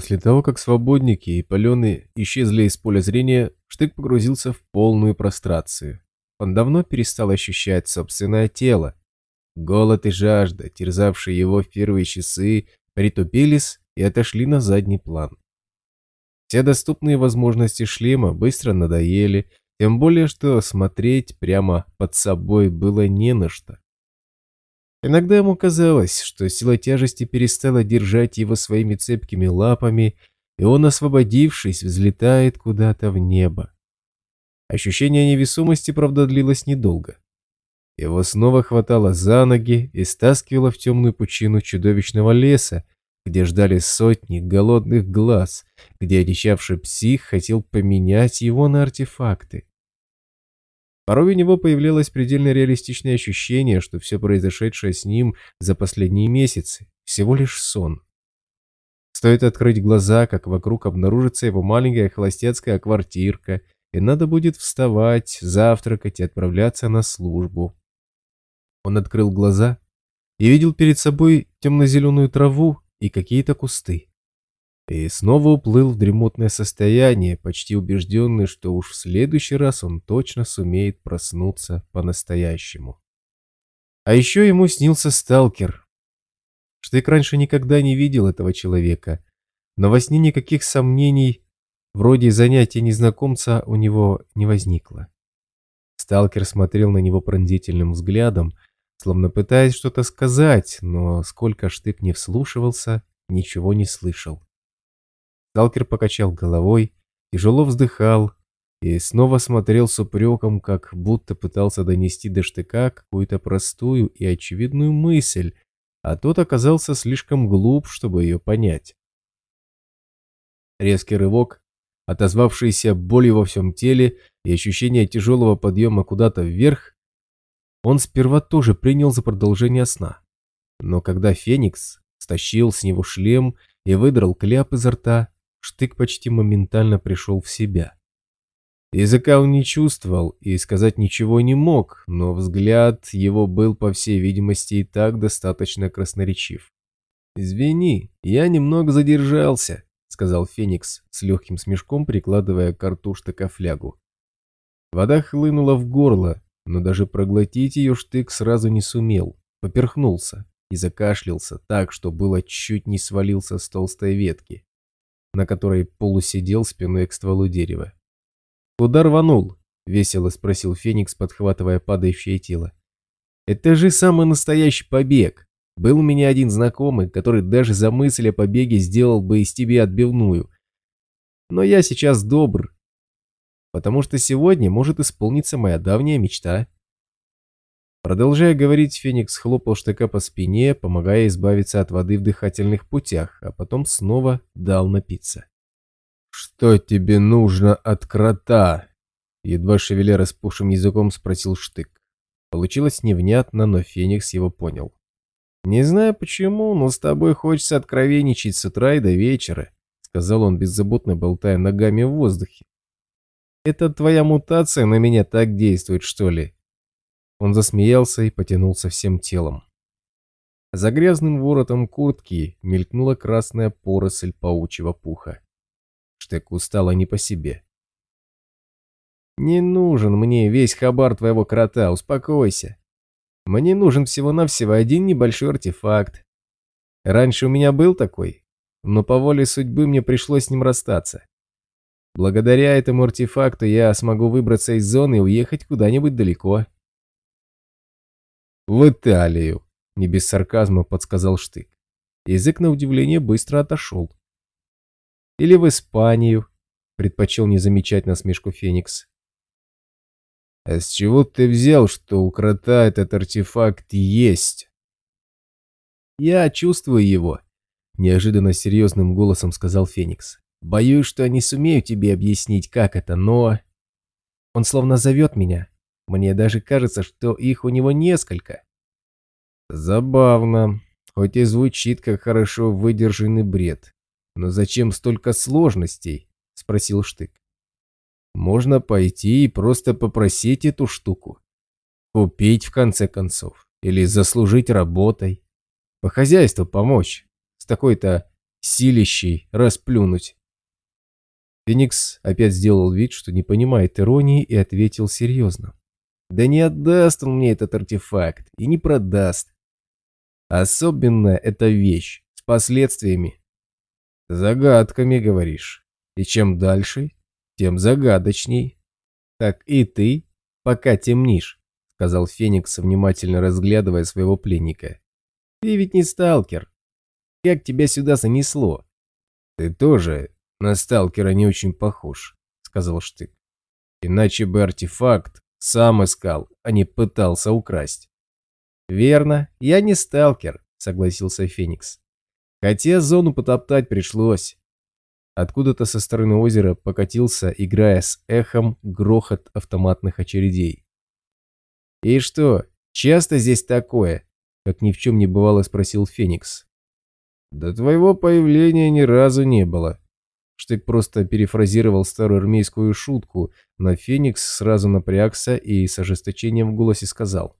После того, как свободники и палены исчезли из поля зрения, Штык погрузился в полную прострацию. Он давно перестал ощущать собственное тело. Голод и жажда, терзавшие его в первые часы, притупились и отошли на задний план. Все доступные возможности шлема быстро надоели, тем более, что смотреть прямо под собой было не на что. Иногда ему казалось, что сила тяжести перестала держать его своими цепкими лапами, и он, освободившись, взлетает куда-то в небо. Ощущение невесомости, правда, длилось недолго. Его снова хватало за ноги и стаскивало в темную пучину чудовищного леса, где ждали сотни голодных глаз, где одичавший псих хотел поменять его на артефакты. Порой у него появлялось предельно реалистичное ощущение, что все произошедшее с ним за последние месяцы – всего лишь сон. Стоит открыть глаза, как вокруг обнаружится его маленькая холостецкая квартирка, и надо будет вставать, завтракать и отправляться на службу. Он открыл глаза и видел перед собой темно-зеленую траву и какие-то кусты и снова уплыл в дремотное состояние, почти убежденный, что уж в следующий раз он точно сумеет проснуться по-настоящему. А еще ему снился сталкер. Штык раньше никогда не видел этого человека, но во сне никаких сомнений вроде занятия незнакомца у него не возникло. Сталкер смотрел на него пронзительным взглядом, словно пытаясь что-то сказать, но сколько Штык не вслушивался, ничего не слышал. Сталкер покачал головой, тяжело вздыхал и снова смотрел с упреком, как будто пытался донести до штыка какую-то простую и очевидную мысль, а тот оказался слишком глуп, чтобы ее понять. Резкий рывок, отозвавшийся болью во всем теле и ощущение тяжелого подъема куда-то вверх, он сперва тоже принял за продолжение сна. Но когда Феникс стащил с него шлем и выдрал кляп изо рта, Штык почти моментально пришел в себя. Языка он не чувствовал и сказать ничего не мог, но взгляд его был, по всей видимости, и так достаточно красноречив. «Извини, я немного задержался», — сказал Феникс с легким смешком, прикладывая к рту штыка флягу. Вода хлынула в горло, но даже проглотить ее штык сразу не сумел, поперхнулся и закашлялся так, что было чуть не свалился с толстой ветки на которой полусидел спиной к стволу дерева. «Куда рванул?» — весело спросил Феникс, подхватывая падающее тело. «Это же самый настоящий побег. Был у меня один знакомый, который даже за мысль о побеге сделал бы из тебя отбивную. Но я сейчас добр, потому что сегодня может исполниться моя давняя мечта». Продолжая говорить, Феникс хлопал штыка по спине, помогая избавиться от воды в дыхательных путях, а потом снова дал напиться. «Что тебе нужно от крота?» Едва шевеля распухшим языком спросил штык. Получилось невнятно, но Феникс его понял. «Не знаю почему, но с тобой хочется откровенничать с утра и до вечера», сказал он, беззаботно болтая ногами в воздухе. «Это твоя мутация на меня так действует, что ли?» Он засмеялся и потянулся всем телом. За грязным воротом куртки мелькнула красная поросль паучьего пуха. Штеку стало не по себе. «Не нужен мне весь хабар твоего крота, успокойся. Мне нужен всего-навсего один небольшой артефакт. Раньше у меня был такой, но по воле судьбы мне пришлось с ним расстаться. Благодаря этому артефакту я смогу выбраться из зоны и уехать куда-нибудь далеко. «В Италию», — не без сарказма подсказал Штык. Язык на удивление быстро отошел. «Или в Испанию», — предпочел не замечать насмешку Феникс. «А с чего ты взял, что у крота этот артефакт есть?» «Я чувствую его», — неожиданно серьезным голосом сказал Феникс. «Боюсь, что не сумею тебе объяснить, как это, но...» Он словно зовет меня, мне даже кажется, что их у него несколько. Забавно, хоть и звучит как хорошо выдержанный бред. Но зачем столько сложностей? Спросил Штык. Можно пойти и просто попросить эту штуку. Купить в конце концов. Или заслужить работой. По хозяйству помочь. С такой-то силищей расплюнуть. Феникс опять сделал вид, что не понимает иронии и ответил серьезно. Да не отдаст он мне этот артефакт и не продаст. Особенно эта вещь с последствиями. Загадками, говоришь. И чем дальше, тем загадочней. Так и ты, пока темнишь, сказал Феникс, внимательно разглядывая своего пленника. Ты ведь не сталкер. Как тебя сюда занесло? Ты тоже на сталкера не очень похож, сказал Штык. Иначе бы артефакт сам искал, а не пытался украсть. Верно, я не сталкер, согласился Феникс. Хотя зону потоптать пришлось. Откуда-то со стороны озера покатился, играя с эхом, грохот автоматных очередей. «И что, часто здесь такое?» Как ни в чем не бывало, спросил Феникс. «До твоего появления ни разу не было». Штык просто перефразировал старую армейскую шутку, но Феникс сразу напрягся и с ожесточением в голосе сказал.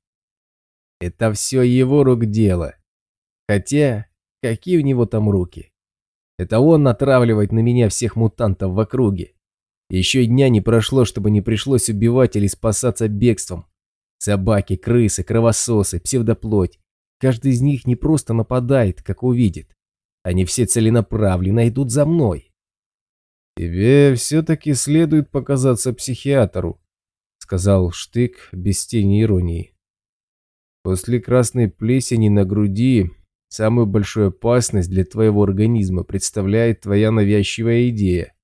«Это все его рук дело. Хотя, какие у него там руки? Это он натравливает на меня всех мутантов в округе. Еще и дня не прошло, чтобы не пришлось убивать или спасаться бегством. Собаки, крысы, кровососы, псевдоплоть. Каждый из них не просто нападает, как увидит. Они все целенаправленно идут за мной. «Тебе все-таки следует показаться психиатру», — сказал Штык без тени иронии. «После красной плесени на груди самую большую опасность для твоего организма представляет твоя навязчивая идея».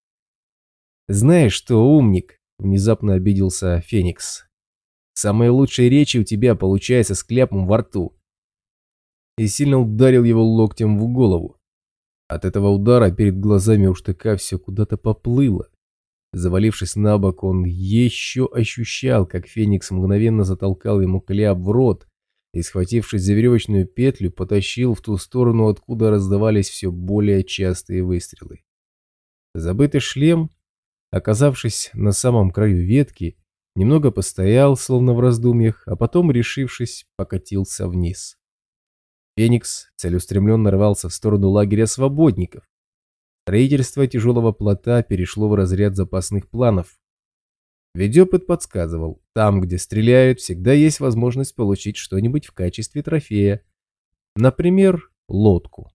«Знаешь что, умник?» — внезапно обиделся Феникс. «Самые лучшие речи у тебя получаются с кляпом во рту и сильно ударил его локтем в голову. От этого удара перед глазами у штыка все куда-то поплыло. Завалившись на бок, он еще ощущал, как Феникс мгновенно затолкал ему кляп в рот и, схватившись за веревочную петлю, потащил в ту сторону, откуда раздавались все более частые выстрелы. Забытый шлем, оказавшись на самом краю ветки, немного постоял, словно в раздумьях, а потом, решившись, покатился вниз. Феникс целеустремленно рвался в сторону лагеря свободников. Строительство тяжелого плота перешло в разряд запасных планов. Ведь подсказывал, там, где стреляют, всегда есть возможность получить что-нибудь в качестве трофея. Например, лодку.